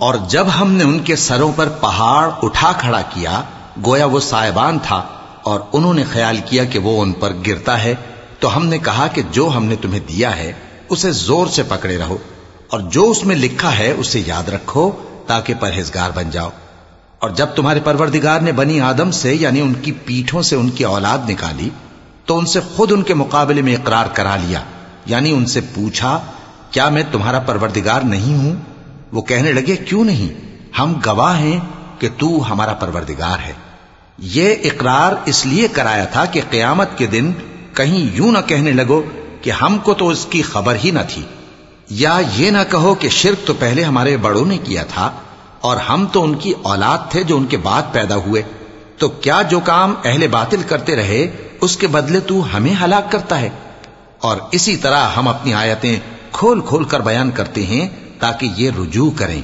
और जब हमने उनके सरों पर पहाड़ उठा खड़ा किया गोया वो सायबान था और उन्होंने ख्याल किया कि वो उन पर गिरता है तो हमने कहा कि जो हमने तुम्हें दिया है उसे जोर से पकड़े रहो और जो उसमें लिखा है उसे याद रखो ताकि परहेजगार बन जाओ। और जब तुम्हारे परवरदिगार ने बनी आदम से, यानी उनकी पीठों से उनकी औलाद निकाली तो उनसे खुद उनके मुकाबले में इकरार करा लिया। यानी उनसे पूछा, क्या मैं तुम्हारा परवरदिगार नहीं हूँ? वो कहने लगे, क्यों नहीं? हम गवाह हैं कि तू हमारा परवरदिगार है। ये इकरार इसलिए कराया था कि कयामत के दिन कहीं यूँ ना कहने लगो कि हमको तो इसकी खबर ही न थी। या ये ना कहो कि शिरक तो पहले हमारे बड़ों ने किया था, और हम तो उनकी औलाद थे जो उनके बाद पैदा हुए। तो क्या जो काम अहले बातिल करते रहे, उसके बदले तू हमें हलाक करता है? और इसी तरह हम अपनी आयतें खोल खोल कर बयान करते हैं, ताकि ये रुजू करें।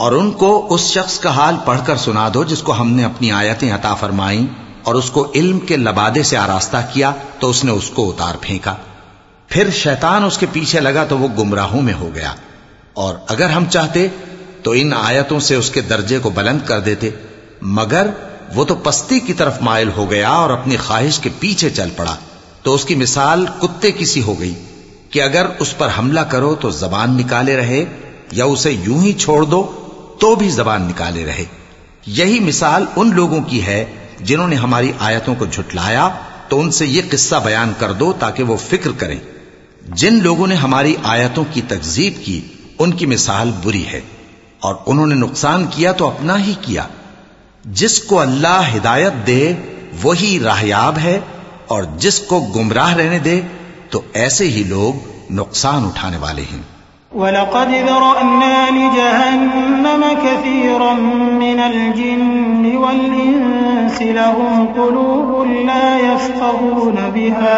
और उनको उस शख्स का हाल पढ़कर सुना दो, जिसको हमने अपनी आयतें अता फरमाई और उसको इल्म के लबादे से आरास्ता किया तो उसने उसको उतार फेंका। फिर शैतान उसके पीछे लगा तो वो गुमराहों में हो गया। और अगर हम चाहते तो इन आयतों से उसके दर्जे को बुलंद कर देते। मगर वो तो पस्ती की तरफ़ मायल हो गया और अपनी ख्वाहिश के पीछे चल पड़ा। तो उसकी मिसाल कुत्ते की सी हो गई। कि अगर उस पर हमला करो तो जबान निकाले रहे या उसे यूँ ही छोड़ दो तो भी जबान निकाले रहे। यही मिसाल उन लोगों की है जिन्होंने हमारी आयतों को झुटलाया तो उनसे यह किस्सा बयान कर दो ताकि वो फ़िक्र करें। जिन लोगों ने हमारी आयतों की तकजीब की, उनकी मिसाल बुरी है, और उन्होंने नुकसान किया तो अपना ही किया। जिसको अल्लाह हिदायत दे, वही राहयाब है, और जिसको गुमराह रहने दे तो ऐसे ही लोग नुकसान उठाने वाले हैं वलक़द ज़रअना लिजहन्नम कसीरन मिनल जिन्न वल इंसि लहुम क़ुलूबुन ला यफ़क़हून बिहा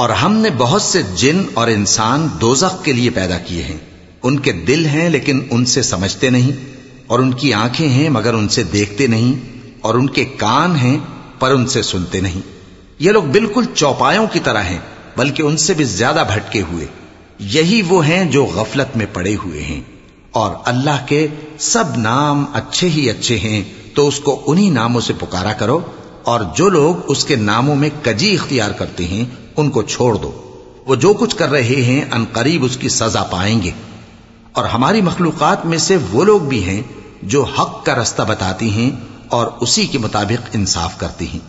और हमने बहुत से जिन और इंसान दोजख के लिए पैदा किए हैं। उनके दिल हैं, लेकिन उनसे समझते नहीं, और उनकी आँखें हैं, मगर उनसे देखते नहीं, और उनके कान हैं, पर उनसे सुनते नहीं। ये लोग बिल्कुल चौपायों की तरह हैं, बल्कि उनसे भी ज़्यादा भटके हुए। यही वो हैं जो गफलत में पड़े हुए हैं। और अल्लाह के सब नाम अच्छे ही अच्छे हैं तो उसको उन्हीं नामों से पुकारा करो, और जो लोग उसके नामों में कजी इख्तियार करते हैं उनको छोड़ दो। वो जो कुछ कर रहे हैं अनकरीब उसकी सजा पाएँगे। और हमारी मखलूकत में से वो लोग भी हैं, जो हक का रास्ता बताती हैं और उसी के मुताबिक इंसाफ करती हैं।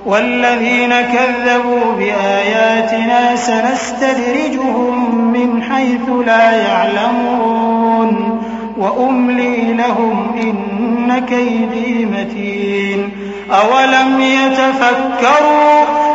वल्लज़ीन कज़्ज़बू बिआयातिना सनस्तदरिजुहुम मिन हैथु ला यअलमून व उमली लहुम इन्न कैदी मतीन। अवलम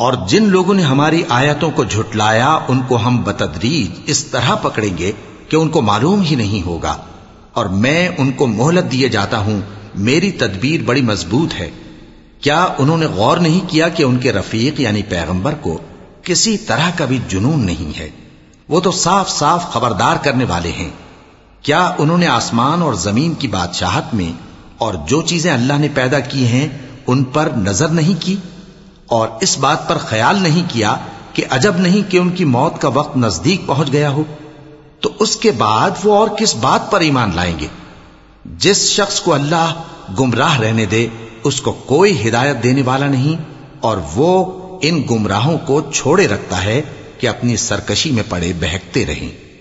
और जिन लोगों ने हमारी आयतों को झुटलाया उनको हम बतदरीज इस तरह पकड़ेंगे कि उनको मालूम ही नहीं होगा और मैं उनको मोहलत दिए जाता हूं मेरी तदबीर बड़ी मजबूत है क्या उन्होंने गौर नहीं किया कि उनके रफीक यानी पैगंबर को किसी तरह का भी जुनून नहीं है वो तो साफ साफ खबरदार करने वाले हैं क्या उन्होंने आसमान और ज़मीन की बादशाहत में और जो चीज़ें अल्लाह ने पैदा की हैं, उन पर नज़र नहीं की? और इस बात पर ख्याल नहीं किया कि अजब नहीं कि उनकी मौत का वक्त नज़दीक पहुँच गया हो? तो उसके बाद वो और किस बात पर ईमान लाएँगे? जिस शख्स को अल्लाह गुमराह रहने दे, उसको कोई हिदायत देने वाला नहीं, और वो इन गुमराहों को छोड़े रखता है कि अपनी सरकशी में पड़े बहकते रहें।